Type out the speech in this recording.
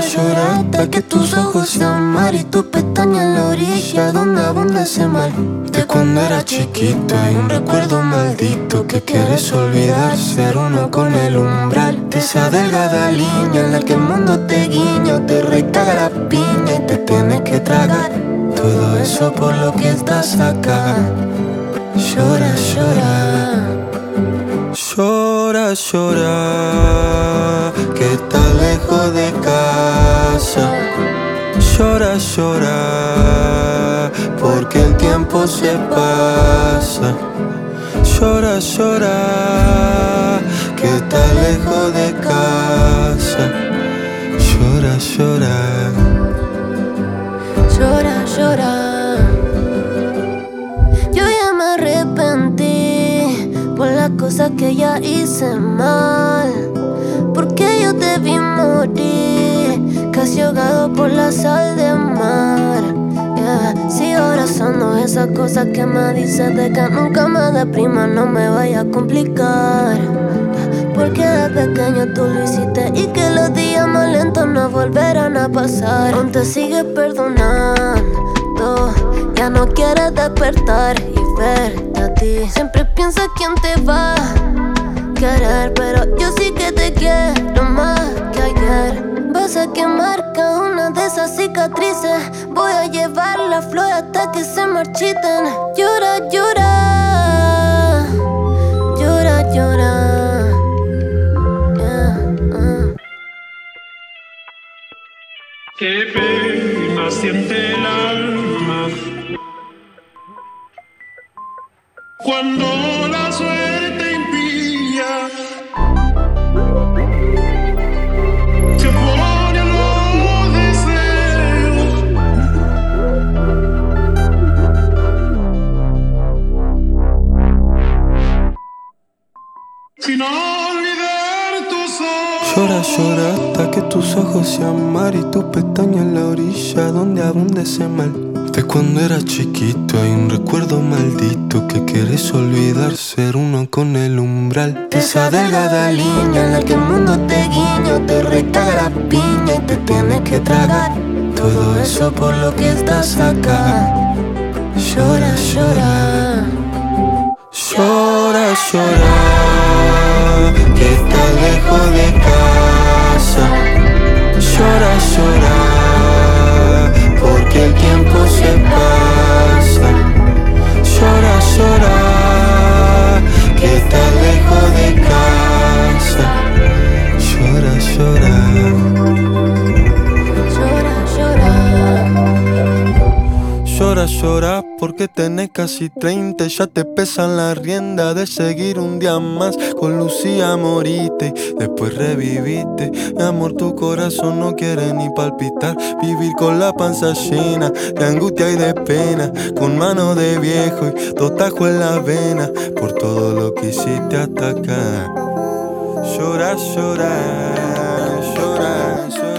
llora hasta que tus ojos sean mar y tu pestaña en la orilla donde abunda ese mal. De cuando era chiquito hay un recuerdo maldito que quieres olvidar, ser uno con el umbral de esa delgada línea en la que el mundo te guiña, te recaga la piña y te tienes que tragar. Todo eso por lo que estás acá. Llora, llora. Llora, llora, Llora, llora, porque el tiempo se pasa. Llora, llora, que estás lejos de casa. Llora, llora. Llora, llora. Yo ya me arrepentí por las cosas que ya hice mal. Porque yo te vi morir, casi ahogado por la sal de. Sigo abrazando esas cosas que me dices de que nunca me deprima, no me vaya a complicar. Porque de pequeño tú lo hiciste y que los días más lentos no volverán a pasar. Aún te sigues perdonando, ya no quieres despertar y verte a ti. Siempre piensas quién te va a querer, pero yo sí que te quiero más que ayer. Vas a quemar una de esas cicatrices. Voy a llevar la flor hasta que se marchiten. Llora, llora, llora, llora. Uh. Qué pena siente el alma cuando Llora, llora hasta que tus ojos sean mar y tu pestaña en la orilla donde abunde ese mal. De cuando era chiquito hay un recuerdo maldito que quieres olvidar, ser uno con el umbral de esa delgada línea en la que el mundo te guiña, te recaga la piña y te tienes que tragar. Todo eso por lo que estás acá. Llora, llora. Llora, llora, lejos de casa. Llora, llora, porque el tiempo se pasa. Llora, llora, que estás lejos de casa. Llora, llora. Llora, llora. Llora, llora porque tenés casi 30 y ya te pesan la rienda de seguir un día más con Lucía moriste después reviviste. Mi amor, tu corazón no quiere ni palpitar. Vivir con la panza llena de angustia y de pena, con mano de viejo y dos tajos en la vena por todo lo que hiciste hasta acá. Llora, llora, llora, llora.